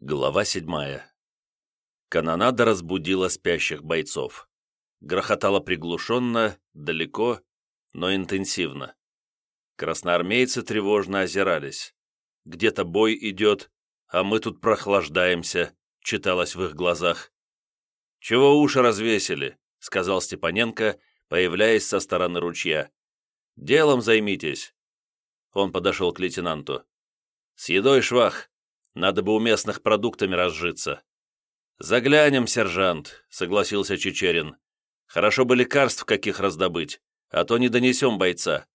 Глава седьмая. Канонада разбудила спящих бойцов. Грохотало приглушенно, далеко, но интенсивно. Красноармейцы тревожно озирались. Где-то бой идет, а мы тут прохлаждаемся, читалось в их глазах. «Чего уши развесили?» — сказал Степаненко, появляясь со стороны ручья. «Делом займитесь». Он подошел к лейтенанту. «С едой швах, надо бы у местных продуктами разжиться». «Заглянем, сержант», — согласился Чечерин. «Хорошо бы лекарств каких раздобыть, а то не донесем бойца».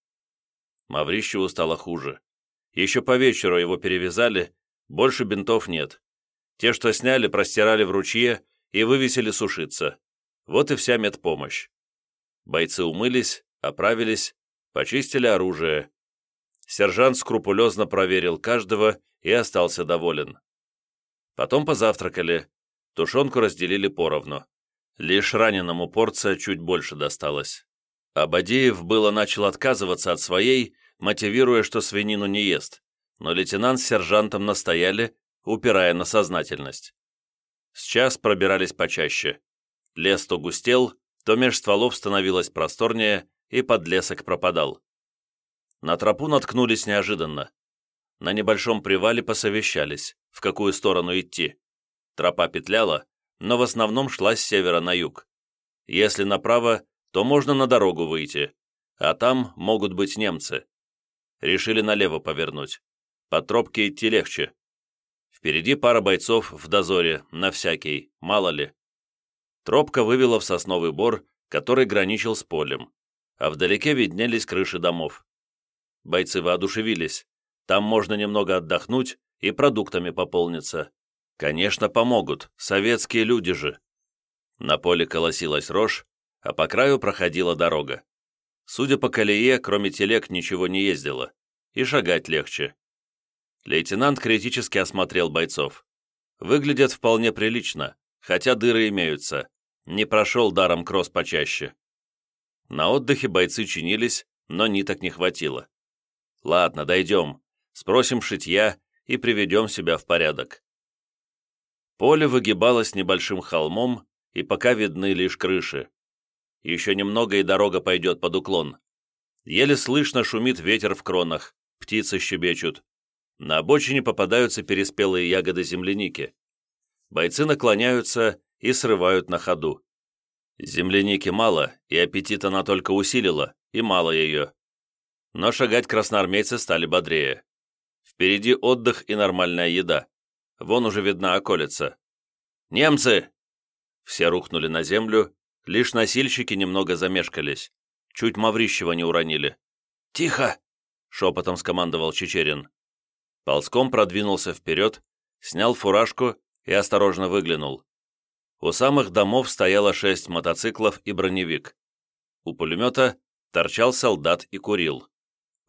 Маврищеву стало хуже. Еще по вечеру его перевязали, больше бинтов нет. Те, что сняли, простирали в ручье и вывесили сушиться. Вот и вся медпомощь. Бойцы умылись, оправились, почистили оружие. Сержант скрупулезно проверил каждого и остался доволен. Потом позавтракали, тушенку разделили поровну. Лишь раненому порция чуть больше досталась. Абадеев было начал отказываться от своей, мотивируя, что свинину не ест, но лейтенант с сержантом настояли, упирая на сознательность. С час пробирались почаще. Лес то густел, то меж стволов становилось просторнее, и подлесок пропадал. На тропу наткнулись неожиданно на небольшом привале посовещались, в какую сторону идти. Тропа петляла, но в основном шла с севера на юг. Если направо, то можно на дорогу выйти, а там могут быть немцы. Решили налево повернуть. По тропке идти легче. Впереди пара бойцов в дозоре, на всякий, мало ли. Тропка вывела в сосновый бор, который граничил с полем, а вдалеке виднелись крыши домов. Бойцы воодушевились. Там можно немного отдохнуть и продуктами пополниться. Конечно, помогут, советские люди же. На поле колосилась рожь, а по краю проходила дорога. Судя по колее, кроме телег ничего не ездило, и шагать легче. Лейтенант критически осмотрел бойцов. Выглядят вполне прилично, хотя дыры имеются. Не прошел даром кросс почаще. На отдыхе бойцы чинились, но ниток не хватило. Ладно, дойдем. Спросим шитья и приведем себя в порядок. Поле выгибалось небольшим холмом, и пока видны лишь крыши. Еще немного, и дорога пойдет под уклон. Еле слышно шумит ветер в кронах, птицы щебечут. На обочине попадаются переспелые ягоды земляники. Бойцы наклоняются и срывают на ходу. Земляники мало, и аппетит она только усилила, и мало ее. Но шагать красноармейцы стали бодрее. Впереди отдых и нормальная еда. Вон уже видна околица. «Немцы!» Все рухнули на землю, лишь носильщики немного замешкались. Чуть Маврищева не уронили. «Тихо!» — шепотом скомандовал Чечерин. Ползком продвинулся вперед, снял фуражку и осторожно выглянул. У самых домов стояло шесть мотоциклов и броневик. У пулемета торчал солдат и курил.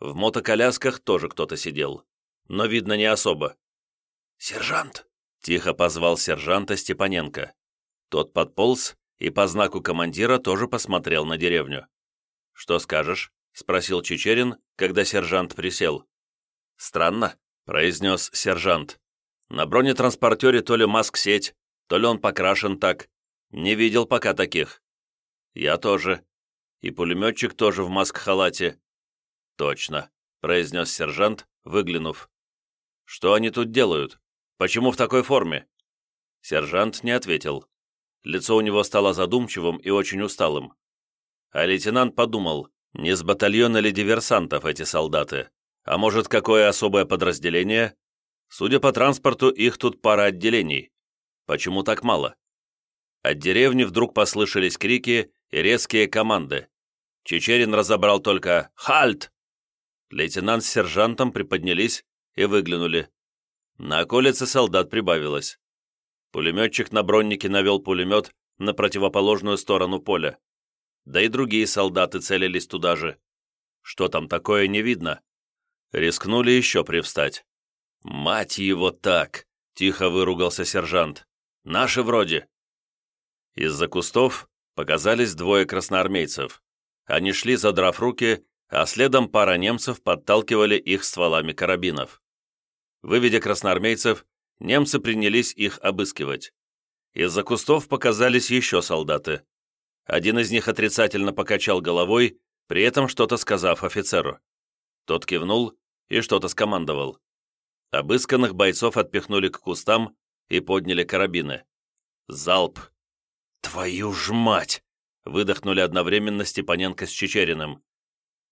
В мотоколясках тоже кто-то сидел но, видно, не особо. «Сержант!» — тихо позвал сержанта Степаненко. Тот подполз и по знаку командира тоже посмотрел на деревню. «Что скажешь?» — спросил Чечерин, когда сержант присел. «Странно», — произнес сержант. «На бронетранспортере то ли маск-сеть, то ли он покрашен так. Не видел пока таких». «Я тоже. И пулеметчик тоже в маск-халате». «Точно», — произнес сержант, выглянув. «Что они тут делают? Почему в такой форме?» Сержант не ответил. Лицо у него стало задумчивым и очень усталым. А лейтенант подумал, не с батальона ли диверсантов эти солдаты, а может, какое особое подразделение? Судя по транспорту, их тут пара отделений. Почему так мало? От деревни вдруг послышались крики и резкие команды. Чечерин разобрал только «Хальт!». Лейтенант с сержантом приподнялись и выглянули. На околице солдат прибавилось. Пулеметчик на броннике навел пулемет на противоположную сторону поля. Да и другие солдаты целились туда же. Что там такое, не видно. Рискнули еще привстать. «Мать его так!» — тихо выругался сержант. «Наши вроде!» Из-за кустов показались двое красноармейцев. Они шли, задрав руки, а следом пара немцев подталкивали их стволами карабинов. Выведя красноармейцев, немцы принялись их обыскивать. Из-за кустов показались еще солдаты. Один из них отрицательно покачал головой, при этом что-то сказав офицеру. Тот кивнул и что-то скомандовал. Обысканных бойцов отпихнули к кустам и подняли карабины. Залп. «Твою ж мать!» — выдохнули одновременно Степаненко с Чечериным.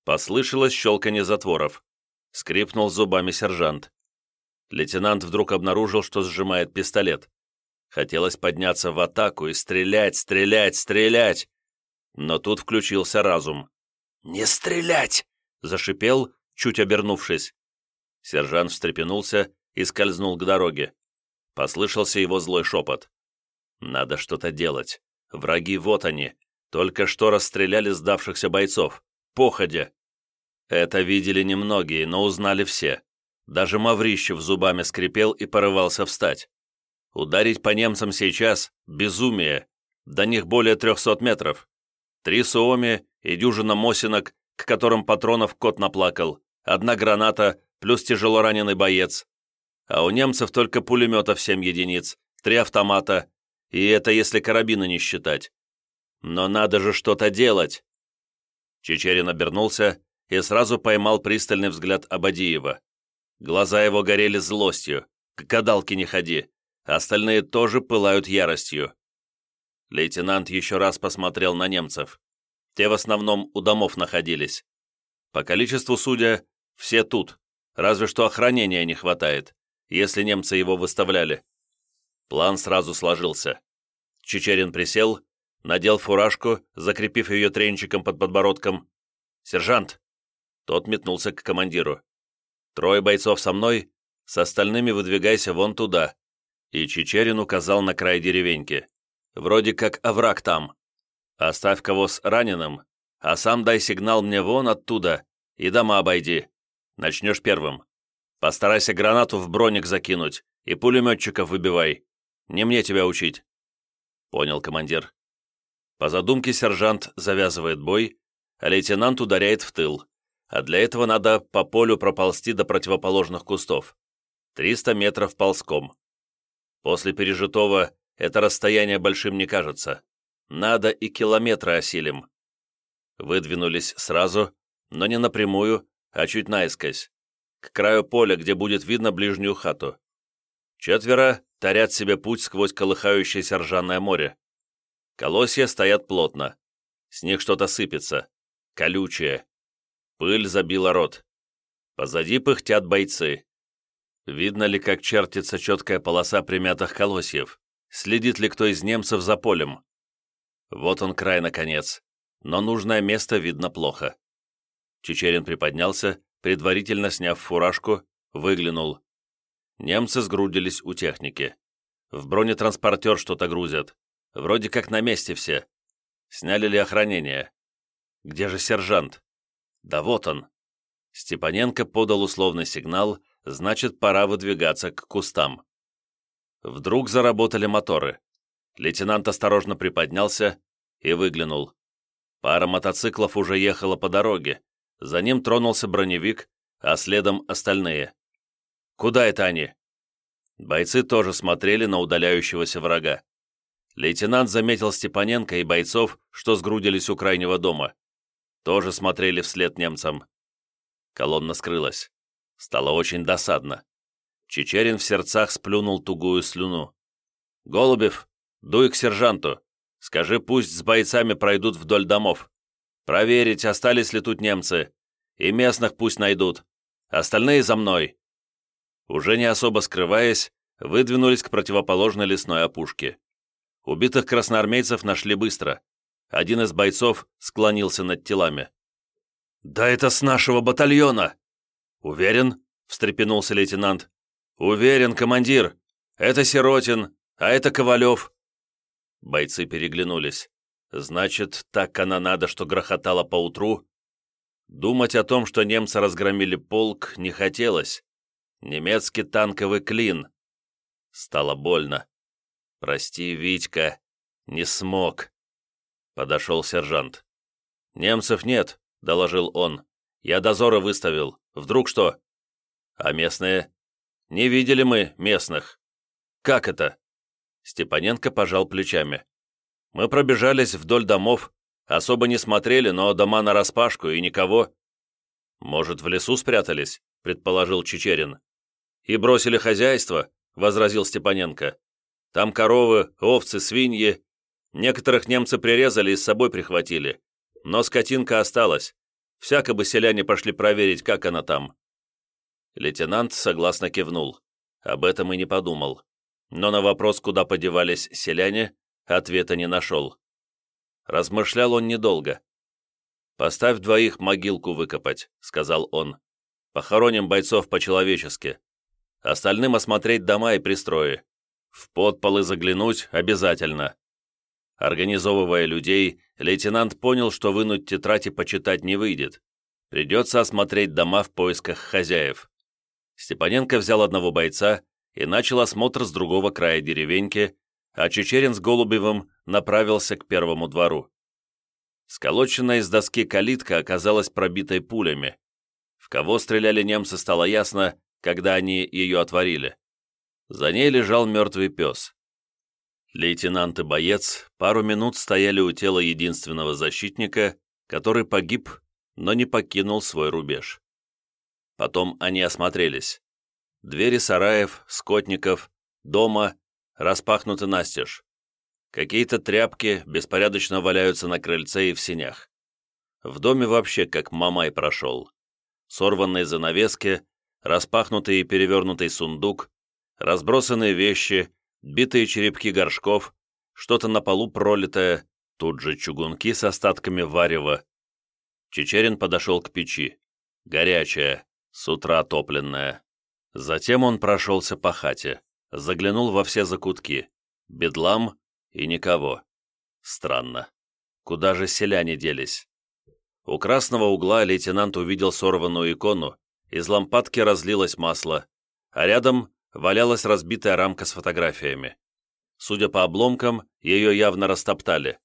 Послышалось щелканье затворов. Скрипнул зубами сержант. Лейтенант вдруг обнаружил, что сжимает пистолет. Хотелось подняться в атаку и стрелять, стрелять, стрелять. Но тут включился разум. «Не стрелять!» — зашипел, чуть обернувшись. Сержант встрепенулся и скользнул к дороге. Послышался его злой шепот. «Надо что-то делать. Враги вот они. Только что расстреляли сдавшихся бойцов. Походя». Это видели немногие, но узнали все. Даже Маврищев зубами скрипел и порывался встать. Ударить по немцам сейчас – безумие. До них более трехсот метров. Три Суоми и дюжина Мосинок, к которым патронов кот наплакал, одна граната плюс тяжело раненый боец. А у немцев только пулеметов семь единиц, три автомата, и это если карабины не считать. Но надо же что-то делать. Чечерин обернулся и сразу поймал пристальный взгляд Абадиева. Глаза его горели злостью. К гадалке не ходи. Остальные тоже пылают яростью. Лейтенант еще раз посмотрел на немцев. Те в основном у домов находились. По количеству судя, все тут, разве что охранения не хватает, если немцы его выставляли. План сразу сложился. Чечерин присел, надел фуражку, закрепив ее тренчиком под подбородком. «Сержант!» Тот метнулся к командиру. «Трое бойцов со мной, с остальными выдвигайся вон туда». И Чечерин указал на край деревеньки. «Вроде как овраг там. Оставь кого с раненым, а сам дай сигнал мне вон оттуда и дома обойди. Начнешь первым. Постарайся гранату в броник закинуть и пулеметчиков выбивай. Не мне тебя учить». «Понял, командир». По задумке сержант завязывает бой, а лейтенант ударяет в тыл, а для этого надо по полю проползти до противоположных кустов. 300 метров ползком. После пережитого это расстояние большим не кажется. Надо и километры осилим. Выдвинулись сразу, но не напрямую, а чуть наискось, к краю поля, где будет видно ближнюю хату. Четверо тарят себе путь сквозь колыхающееся ржаное море. Колосья стоят плотно. С них что-то сыпется. Колючее. Пыль забила рот. Позади пыхтят бойцы. Видно ли, как чертится четкая полоса примятых колосьев? Следит ли кто из немцев за полем? Вот он край, наконец. Но нужное место видно плохо. Чечерин приподнялся, предварительно сняв фуражку, выглянул. Немцы сгрудились у техники. В бронетранспортер что-то грузят. Вроде как на месте все. Сняли ли охранение? Где же сержант? Да вот он. Степаненко подал условный сигнал, значит, пора выдвигаться к кустам. Вдруг заработали моторы. Лейтенант осторожно приподнялся и выглянул. Пара мотоциклов уже ехала по дороге. За ним тронулся броневик, а следом остальные. «Куда это они?» Бойцы тоже смотрели на удаляющегося врага. Лейтенант заметил Степаненко и бойцов, что сгрудились у крайнего дома. Тоже смотрели вслед немцам. Колонна скрылась. Стало очень досадно. Чечерин в сердцах сплюнул тугую слюну. «Голубев, Дуй к сержанту. Скажи, пусть с бойцами пройдут вдоль домов. Проверить, остались ли тут немцы. И местных пусть найдут. Остальные за мной». Уже не особо скрываясь, выдвинулись к противоположной лесной опушке. Убитых красноармейцев нашли быстро. Один из бойцов склонился над телами. «Да это с нашего батальона!» «Уверен?» — встрепенулся лейтенант. «Уверен, командир. Это Сиротин, а это Ковалев. Бойцы переглянулись. Значит, так она надо, что грохотала поутру? Думать о том, что немцы разгромили полк, не хотелось. Немецкий танковый клин. Стало больно. «Прости, Витька, не смог». Подошел сержант. «Немцев нет», — доложил он. «Я дозоры выставил. Вдруг что?» «А местные?» «Не видели мы местных. «Как это?» Степаненко пожал плечами. «Мы пробежались вдоль домов, особо не смотрели, но дома нараспашку и никого». «Может, в лесу спрятались?» — предположил Чечерин. «И бросили хозяйство?» — возразил Степаненко. «Там коровы, овцы, свиньи. Некоторых немцы прирезали и с собой прихватили. Но скотинка осталась. Всяко бы селяне пошли проверить, как она там». Лейтенант согласно кивнул. Об этом и не подумал. Но на вопрос, куда подевались селяне, ответа не нашел. Размышлял он недолго. «Поставь двоих могилку выкопать», — сказал он. «Похороним бойцов по-человечески. Остальным осмотреть дома и пристрои. В подполы заглянуть обязательно». Организовывая людей, лейтенант понял, что вынуть тетрадь и почитать не выйдет. Придется осмотреть дома в поисках хозяев. Степаненко взял одного бойца и начал осмотр с другого края деревеньки, а Чечерин с Голубевым направился к первому двору. Сколоченная из доски калитка оказалась пробитой пулями. В кого стреляли немцы, стало ясно, когда они ее отворили. За ней лежал мертвый пес. Лейтенант и боец пару минут стояли у тела единственного защитника, который погиб, но не покинул свой рубеж. Потом они осмотрелись. Двери сараев, скотников, дома распахнуты настежь. Какие-то тряпки беспорядочно валяются на крыльце и в синях. В доме вообще как мамай прошел. Сорванные занавески, распахнутый и перевернутый сундук, разбросанные вещи, битые черепки горшков, что-то на полу пролитое, тут же чугунки с остатками варева. Чечерин подошел к печи. Горячая, с утра топленная. Затем он прошелся по хате, заглянул во все закутки. Бедлам и никого. Странно. Куда же селяне делись? У красного угла лейтенант увидел сорванную икону, из лампадки разлилось масло, а рядом валялась разбитая рамка с фотографиями. Судя по обломкам, ее явно растоптали.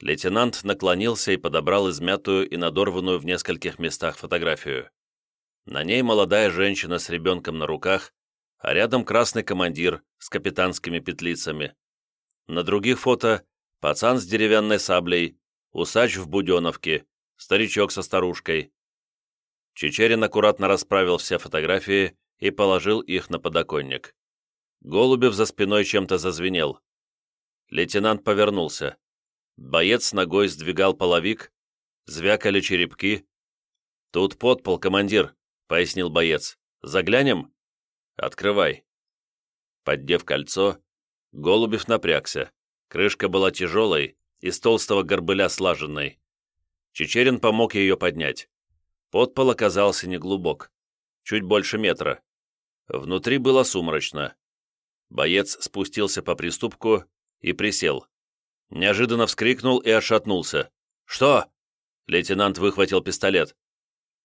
Лейтенант наклонился и подобрал измятую и надорванную в нескольких местах фотографию. На ней молодая женщина с ребенком на руках, а рядом красный командир с капитанскими петлицами. На других фото пацан с деревянной саблей, усач в буденовке, старичок со старушкой. Чечерин аккуратно расправил все фотографии и положил их на подоконник. Голубев за спиной чем-то зазвенел. Лейтенант повернулся. Боец ногой сдвигал половик, звякали черепки. «Тут подпол, командир», — пояснил боец. «Заглянем?» «Открывай». Поддев кольцо, Голубев напрягся. Крышка была тяжелой, из толстого горбыля слаженной. Чечерин помог ее поднять. Подпол оказался неглубок, чуть больше метра. Внутри было сумрачно. Боец спустился по приступку и присел. Неожиданно вскрикнул и отшатнулся. «Что?» Лейтенант выхватил пистолет.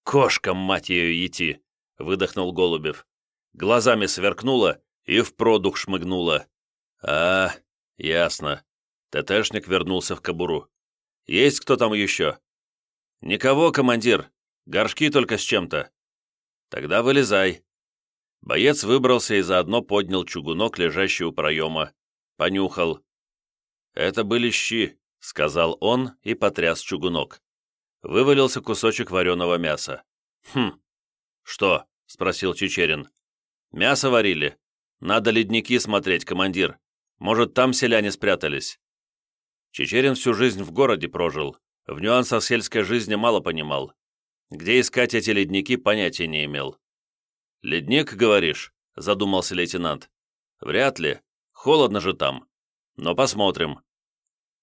«Кошка, мать ее, идти!» — выдохнул Голубев. Глазами сверкнула и в продух шмыгнула. «А, ясно». ТТшник вернулся в кобуру. «Есть кто там еще?» «Никого, командир. Горшки только с чем-то». «Тогда вылезай. Боец выбрался и заодно поднял чугунок, лежащий у проема. Понюхал. «Это были щи», — сказал он и потряс чугунок. Вывалился кусочек вареного мяса. «Хм. Что?» — спросил Чечерин. «Мясо варили. Надо ледники смотреть, командир. Может, там селяне спрятались?» Чечерин всю жизнь в городе прожил. В нюансах сельской жизни мало понимал. Где искать эти ледники, понятия не имел. «Ледник, говоришь?» — задумался лейтенант. «Вряд ли. Холодно же там. Но посмотрим».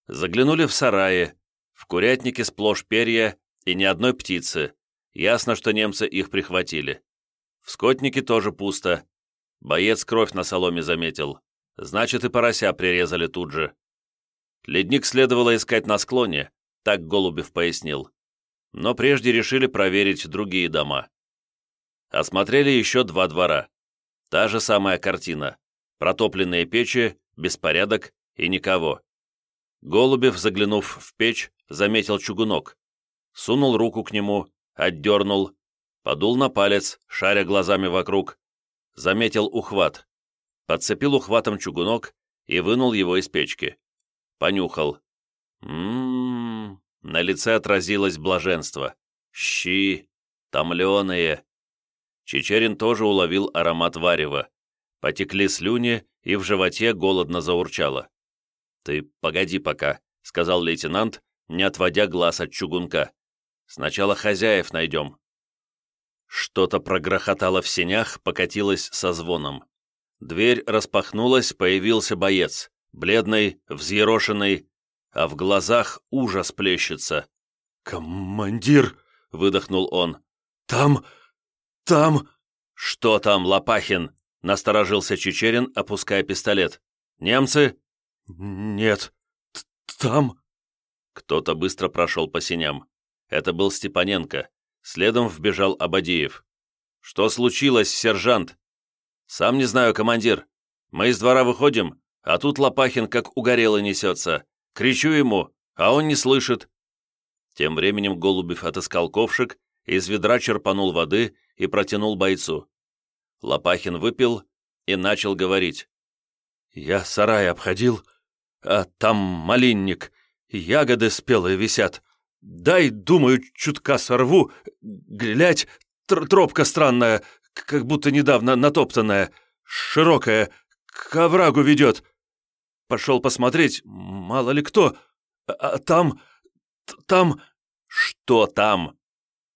Заглянули в сараи. В курятнике сплошь перья и ни одной птицы. Ясно, что немцы их прихватили. В скотнике тоже пусто. Боец кровь на соломе заметил. Значит, и порося прирезали тут же. Ледник следовало искать на склоне, так Голубев пояснил. Но прежде решили проверить другие дома. Осмотрели еще два двора. Та же самая картина. Протопленные печи, беспорядок и никого. Голубев, заглянув в печь, заметил чугунок. Сунул руку к нему, отдернул, подул на палец, шаря глазами вокруг. Заметил ухват. подцепил ухватом чугунок и вынул его из печки. Понюхал. Ммм, на лице отразилось блаженство. Щи, томленые. Чечерин тоже уловил аромат варева. Потекли слюни, и в животе голодно заурчало. «Ты погоди пока», — сказал лейтенант, не отводя глаз от чугунка. «Сначала хозяев найдем». Что-то прогрохотало в сенях, покатилось со звоном. Дверь распахнулась, появился боец, бледный, взъерошенный, а в глазах ужас плещется. «Командир!» — выдохнул он. «Там... там...» «Что там, Лопахин?» — насторожился Чечерин, опуская пистолет. «Немцы?» «Нет, там...» Кто-то быстро прошел по синям. Это был Степаненко. Следом вбежал Абадиев. «Что случилось, сержант?» «Сам не знаю, командир. Мы из двора выходим, а тут Лопахин как угорелый несется. Кричу ему, а он не слышит». Тем временем Голубев отыскал ковшик, из ведра черпанул воды и протянул бойцу. Лопахин выпил и начал говорить. «Я сарай обходил, а там малинник, ягоды спелые висят. Дай, думаю, чутка сорву, глядь, тр тропка странная, как будто недавно натоптанная, широкая, к оврагу ведет. Пошел посмотреть, мало ли кто, а, а там, там...» «Что там?»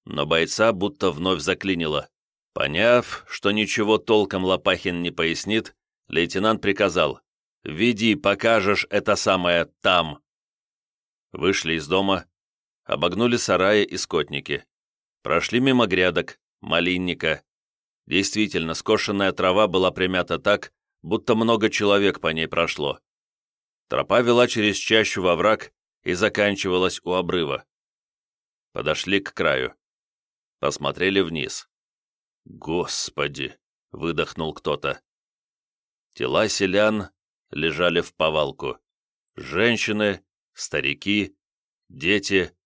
Но бойца будто вновь заклинило. Поняв, что ничего толком Лопахин не пояснит, лейтенант приказал «Веди, покажешь это самое там». Вышли из дома, обогнули сараи и скотники. Прошли мимо грядок, малинника. Действительно, скошенная трава была примята так, будто много человек по ней прошло. Тропа вела через чащу во враг и заканчивалась у обрыва. Подошли к краю. Посмотрели вниз. «Господи!» — выдохнул кто-то. Тела селян лежали в повалку. Женщины, старики, дети.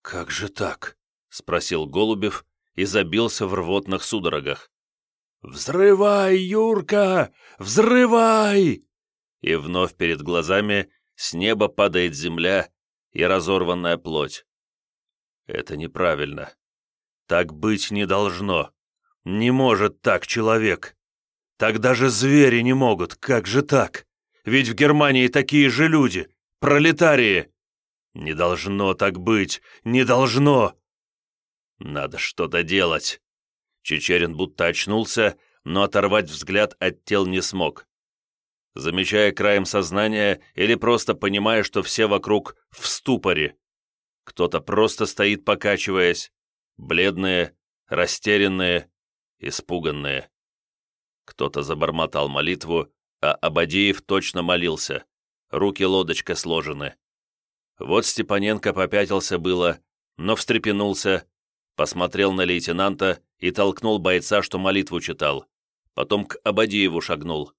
«Как же так?» — спросил Голубев и забился в рвотных судорогах. «Взрывай, Юрка! Взрывай!» И вновь перед глазами с неба падает земля и разорванная плоть. Это неправильно. Так быть не должно. Не может так человек. Так даже звери не могут. Как же так? Ведь в Германии такие же люди. Пролетарии. Не должно так быть. Не должно. Надо что-то делать. Чечерин будто очнулся, но оторвать взгляд от тел не смог. Замечая краем сознания или просто понимая, что все вокруг в ступоре. Кто-то просто стоит, покачиваясь. Бледные, растерянные, испуганные. Кто-то забормотал молитву, а Абадеев точно молился. Руки лодочка сложены. Вот Степаненко попятился было, но встрепенулся, посмотрел на лейтенанта и толкнул бойца, что молитву читал. Потом к Абадееву шагнул.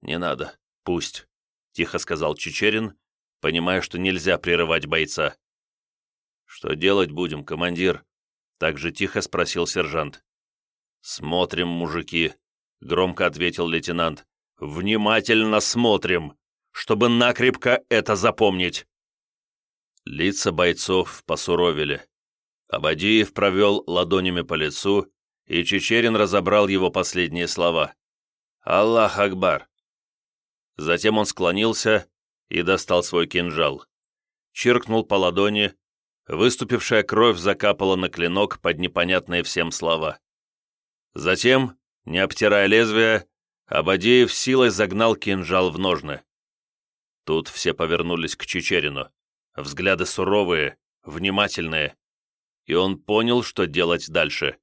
«Не надо, пусть», — тихо сказал Чечерин, понимая, что нельзя прерывать бойца. «Что делать будем, командир?» Так же тихо спросил сержант. «Смотрим, мужики», — громко ответил лейтенант. «Внимательно смотрим, чтобы накрепко это запомнить». Лица бойцов посуровили. Абадиев провел ладонями по лицу, и Чечерин разобрал его последние слова. «Аллах Акбар!» Затем он склонился и достал свой кинжал. Чиркнул по ладони, Выступившая кровь закапала на клинок под непонятные всем слова. Затем, не обтирая лезвие, Абадеев силой загнал кинжал в ножны. Тут все повернулись к Чечерину. Взгляды суровые, внимательные. И он понял, что делать дальше.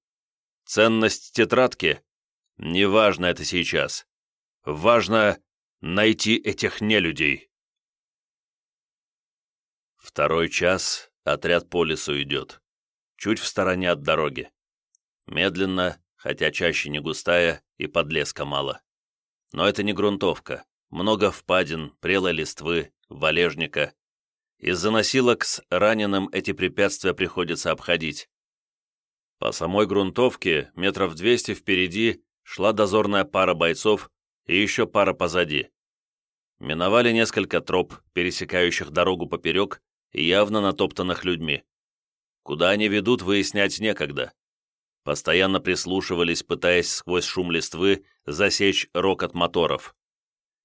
Ценность тетрадки? Неважно это сейчас. Важно найти этих нелюдей. Второй час Отряд по лесу идет. Чуть в стороне от дороги. Медленно, хотя чаще не густая, и подлеска мало. Но это не грунтовка. Много впадин, прелой листвы, валежника. Из-за носилок с раненым эти препятствия приходится обходить. По самой грунтовке, метров двести впереди, шла дозорная пара бойцов и еще пара позади. Миновали несколько троп, пересекающих дорогу поперек явно натоптанных людьми. Куда они ведут, выяснять некогда. Постоянно прислушивались, пытаясь сквозь шум листвы засечь рокот моторов.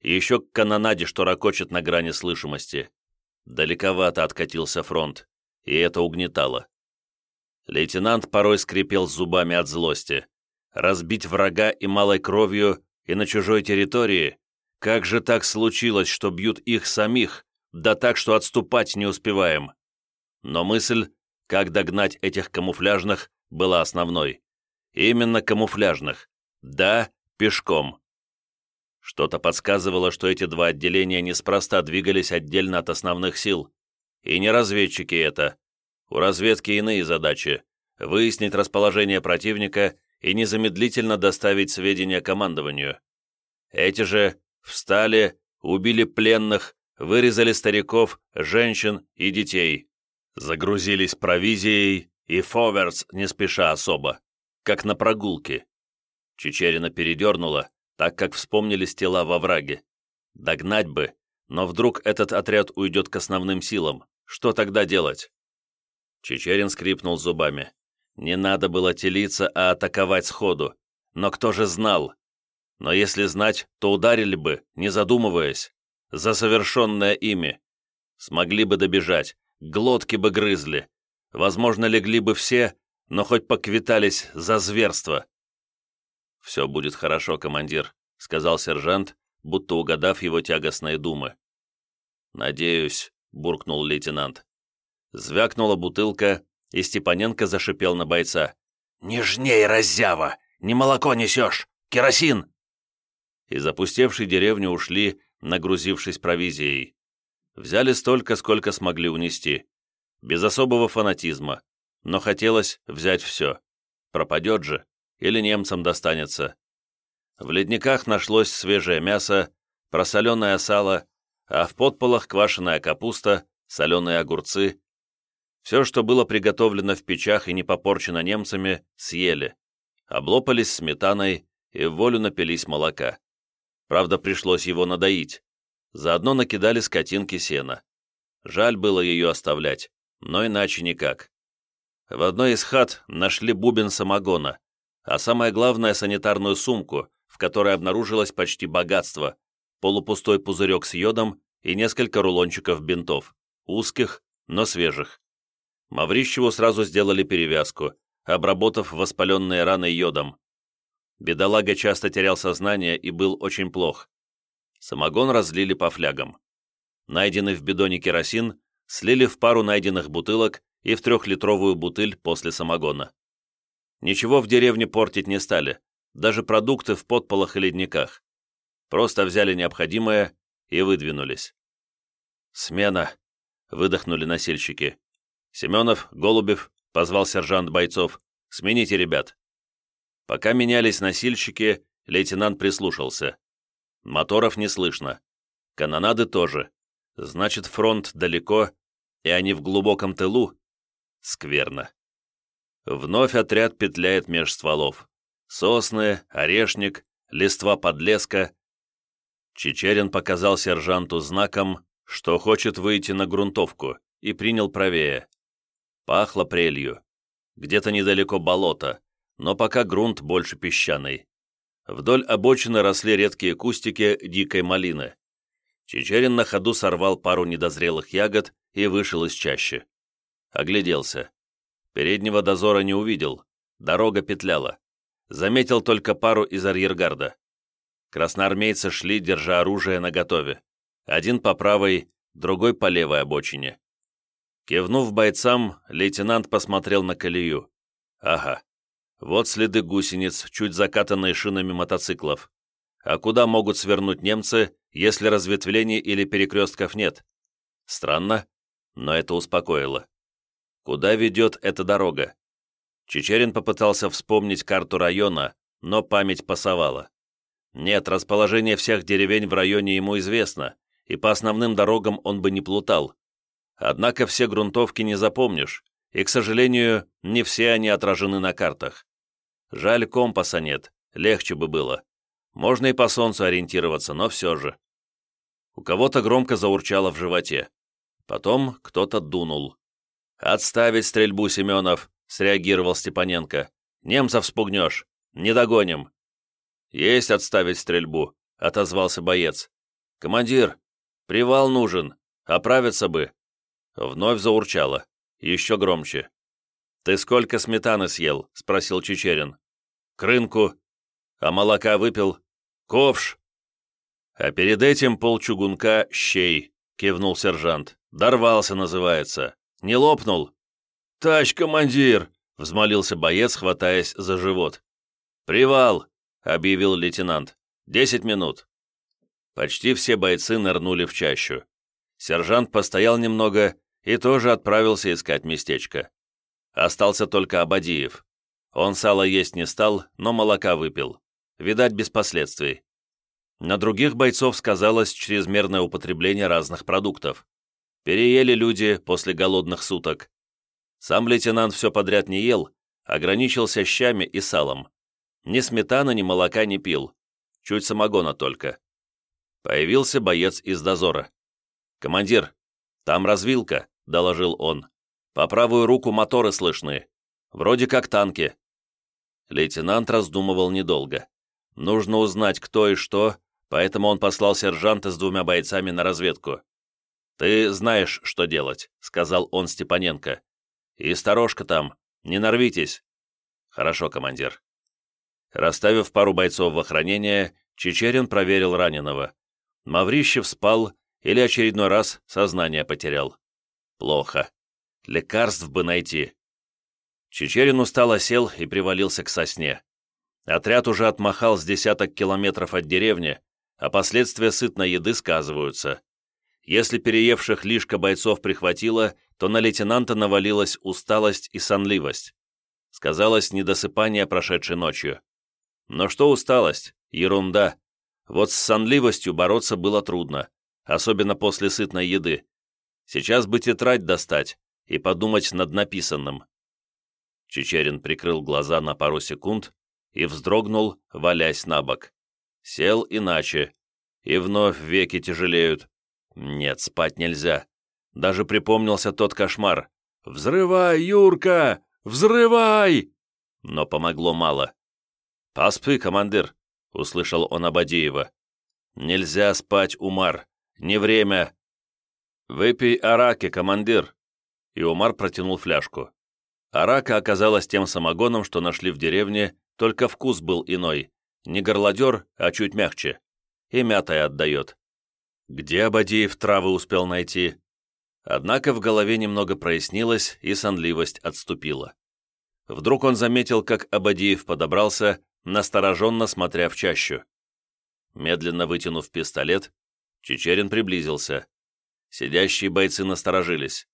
И еще к канонаде, что ракочет на грани слышимости. Далековато откатился фронт, и это угнетало. Лейтенант порой скрипел зубами от злости. Разбить врага и малой кровью, и на чужой территории? Как же так случилось, что бьют их самих, да так, что отступать не успеваем? Но мысль, как догнать этих камуфляжных, была основной. Именно камуфляжных. Да, пешком. Что-то подсказывало, что эти два отделения неспроста двигались отдельно от основных сил. И не разведчики это. У разведки иные задачи – выяснить расположение противника и незамедлительно доставить сведения командованию. Эти же встали, убили пленных, вырезали стариков, женщин и детей. Загрузились провизией и фоверс не спеша особо, как на прогулке. Чечерина передернула, так как вспомнились тела во враге. Догнать бы, но вдруг этот отряд уйдет к основным силам. Что тогда делать? Чечерин скрипнул зубами. Не надо было телиться, а атаковать сходу. Но кто же знал? Но если знать, то ударили бы, не задумываясь. За совершенное ими. Смогли бы добежать, глотки бы грызли. Возможно, легли бы все, но хоть поквитались за зверство. «Все будет хорошо, командир», — сказал сержант, будто угадав его тягостные думы. «Надеюсь», — буркнул лейтенант. Звякнула бутылка, и Степаненко зашипел на бойца. «Нежней, раззява! Не молоко несешь! Керосин!» Из опустевшей деревни ушли, нагрузившись провизией. Взяли столько, сколько смогли унести. Без особого фанатизма. Но хотелось взять все. Пропадет же, или немцам достанется. В ледниках нашлось свежее мясо, просоленное сало, а в подполах квашеная капуста, соленые огурцы, все, что было приготовлено в печах и не попорчено немцами, съели. Облопались сметаной и в волю напились молока. Правда, пришлось его надоить. Заодно накидали скотинки сена. Жаль было ее оставлять, но иначе никак. В одной из хат нашли бубен самогона, а самое главное – санитарную сумку, в которой обнаружилось почти богатство, полупустой пузырек с йодом и несколько рулончиков бинтов, узких, но свежих. Маврищеву сразу сделали перевязку, обработав воспаленные раны йодом. Бедолага часто терял сознание и был очень плох. Самогон разлили по флягам. Найденный в бидоне керосин слили в пару найденных бутылок и в трехлитровую бутыль после самогона. Ничего в деревне портить не стали, даже продукты в подполах и ледниках. Просто взяли необходимое и выдвинулись. «Смена!» — выдохнули носильщики. «Семенов, Голубев», — позвал сержант бойцов, — «смените ребят». Пока менялись носильщики, лейтенант прислушался. Моторов не слышно. Канонады тоже. Значит, фронт далеко, и они в глубоком тылу. Скверно. Вновь отряд петляет меж стволов. Сосны, орешник, листва подлеска. Чечерин показал сержанту знаком, что хочет выйти на грунтовку, и принял правее. Пахло прелью. Где-то недалеко болото, но пока грунт больше песчаный. Вдоль обочины росли редкие кустики дикой малины. Чечерин на ходу сорвал пару недозрелых ягод и вышел из чащи. Огляделся. Переднего дозора не увидел. Дорога петляла. Заметил только пару из арьергарда. Красноармейцы шли, держа оружие наготове. Один по правой, другой по левой обочине. Кивнув бойцам, лейтенант посмотрел на колею. Ага. Вот следы гусениц, чуть закатанные шинами мотоциклов. А куда могут свернуть немцы, если разветвлений или перекрестков нет? Странно, но это успокоило. Куда ведет эта дорога? Чечерин попытался вспомнить карту района, но память пасовала. Нет, расположение всех деревень в районе ему известно, и по основным дорогам он бы не плутал. Однако все грунтовки не запомнишь, и, к сожалению, не все они отражены на картах. Жаль, компаса нет, легче бы было. Можно и по солнцу ориентироваться, но все же. У кого-то громко заурчало в животе. Потом кто-то дунул. «Отставить стрельбу, Семенов!» — среагировал Степаненко. «Немцев спугнешь! Не догоним!» «Есть отставить стрельбу!» — отозвался боец. «Командир, привал нужен, оправиться бы!» Вновь заурчало, еще громче. «Ты сколько сметаны съел?» — спросил Чечерин. «К рынку. А молока выпил?» «Ковш!» «А перед этим полчугунка щей», — кивнул сержант. «Дорвался, называется. Не лопнул?» «Тач, командир!» — взмолился боец, хватаясь за живот. «Привал!» — объявил лейтенант. «Десять минут». Почти все бойцы нырнули в чащу. Сержант постоял немного и тоже отправился искать местечко. Остался только Абадиев. Он сало есть не стал, но молока выпил. Видать, без последствий. На других бойцов сказалось чрезмерное употребление разных продуктов. Переели люди после голодных суток. Сам лейтенант все подряд не ел, ограничился щами и салом. Ни сметаны, ни молока не пил. Чуть самогона только. Появился боец из дозора. «Командир, там развилка», — доложил он. «По правую руку моторы слышны. Вроде как танки». Лейтенант раздумывал недолго. Нужно узнать, кто и что, поэтому он послал сержанта с двумя бойцами на разведку. «Ты знаешь, что делать», — сказал он Степаненко. «И сторожка там, не нарвитесь». «Хорошо, командир». Расставив пару бойцов в охранение, Чечерин проверил раненого. Маврищев спал или очередной раз сознание потерял. Плохо. Лекарств бы найти. Чечерин устало сел и привалился к сосне. Отряд уже отмахал с десяток километров от деревни, а последствия сытной еды сказываются. Если переевших лишка бойцов прихватило, то на лейтенанта навалилась усталость и сонливость. Сказалось недосыпание прошедшей ночью. Но что усталость? Ерунда. Вот с сонливостью бороться было трудно, особенно после сытной еды. Сейчас бы тетрадь достать и подумать над написанным. Чечерин прикрыл глаза на пару секунд и вздрогнул, валясь на бок. Сел иначе, и вновь веки тяжелеют. Нет, спать нельзя. Даже припомнился тот кошмар. «Взрывай, Юрка! Взрывай!» Но помогло мало. «Поспы, командир!» — услышал он Абадеева. «Нельзя спать, Умар. Не время!» «Выпей араки, командир!» И Умар протянул фляжку. Арака оказалась тем самогоном, что нашли в деревне, только вкус был иной. Не горлодер, а чуть мягче. И мятой отдает. Где Абадиев травы успел найти? Однако в голове немного прояснилось, и сонливость отступила. Вдруг он заметил, как Абадиев подобрался, настороженно смотря в чащу. Медленно вытянув пистолет, Чечерин приблизился. Сидящие бойцы насторожились.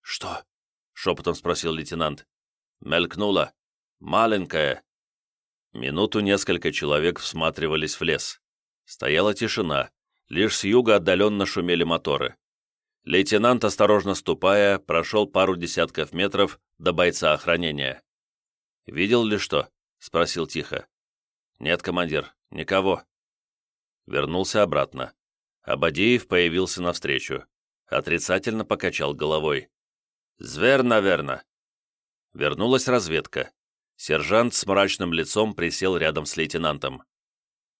«Что?» — шепотом спросил лейтенант. «Мелькнула. Маленькая». Минуту несколько человек всматривались в лес. Стояла тишина, Лишь с юга отдаленно шумели моторы. Лейтенант, осторожно ступая, прошел пару десятков метров до бойца охранения. «Видел ли что?» — спросил тихо. «Нет, командир, никого». Вернулся обратно. Абадеев появился навстречу. Отрицательно покачал головой. «Зверь, наверное». Вернулась разведка. Сержант с мрачным лицом присел рядом с лейтенантом.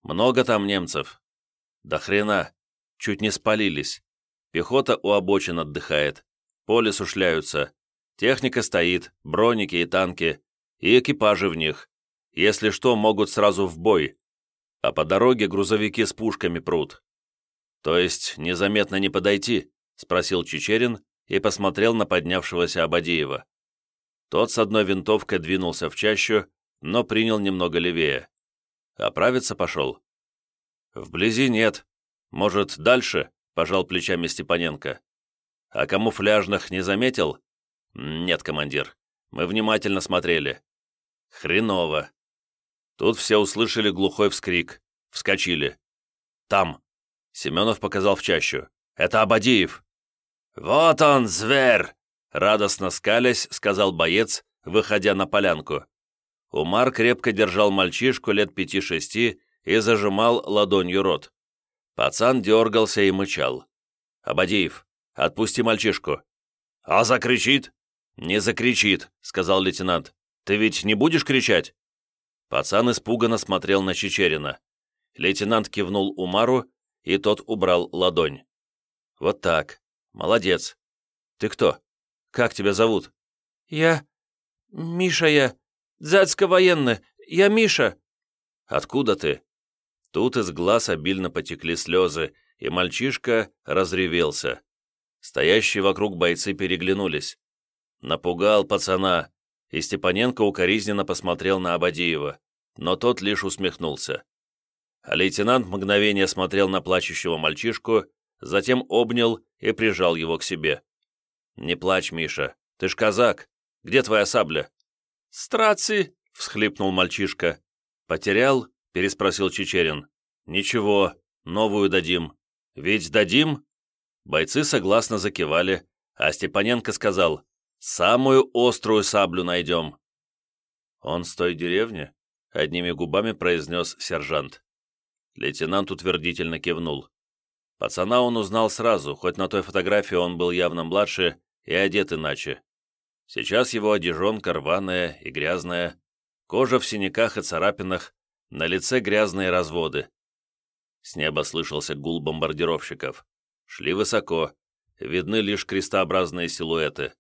«Много там немцев. «Да хрена! Чуть не спалились. Пехота у обочин отдыхает. По лесу шляются. Техника стоит, броники и танки, и экипажи в них. Если что, могут сразу в бой. А по дороге грузовики с пушками прут. То есть незаметно не подойти?» — спросил Чечерин и посмотрел на поднявшегося Абадеева. Тот с одной винтовкой двинулся в чащу, но принял немного левее. Оправиться пошел. «Вблизи нет. Может, дальше?» — пожал плечами Степаненко. «А камуфляжных не заметил?» «Нет, командир. Мы внимательно смотрели». «Хреново». Тут все услышали глухой вскрик. Вскочили. «Там!» — Семенов показал в чащу. «Это Абадиев!» «Вот он, зверь!» — радостно скалясь, сказал боец, выходя на полянку. Умар крепко держал мальчишку лет пяти-шести и зажимал ладонью рот. Пацан дергался и мычал. «Абадиев, отпусти мальчишку». «А закричит?» «Не закричит», — сказал лейтенант. «Ты ведь не будешь кричать?» Пацан испуганно смотрел на Чечерина. Лейтенант кивнул Умару, и тот убрал ладонь. «Вот так. Молодец. Ты кто? Как тебя зовут?» «Я... Миша я. Зацка военный. Я Миша». «Откуда ты?» Тут из глаз обильно потекли слезы, и мальчишка разревелся. Стоящие вокруг бойцы переглянулись. Напугал пацана, и Степаненко укоризненно посмотрел на Абадиева, но тот лишь усмехнулся. А лейтенант мгновение смотрел на плачущего мальчишку, затем обнял и прижал его к себе. «Не плачь, Миша, ты ж казак. Где твоя сабля?» «Страци!» — всхлипнул мальчишка. «Потерял?» — переспросил Чечерин. «Ничего, новую дадим». «Ведь дадим?» Бойцы согласно закивали, а Степаненко сказал, Самую острую саблю найдем». «Он с той деревни?» — одними губами произнес сержант. Лейтенант утвердительно кивнул. Пацана он узнал сразу, хоть на той фотографии он был явно младше и одет иначе. Сейчас его одежонка рваная и грязная, кожа в синяках и царапинах, на лице грязные разводы. С неба слышался гул бомбардировщиков. Шли высоко, видны лишь крестообразные силуэты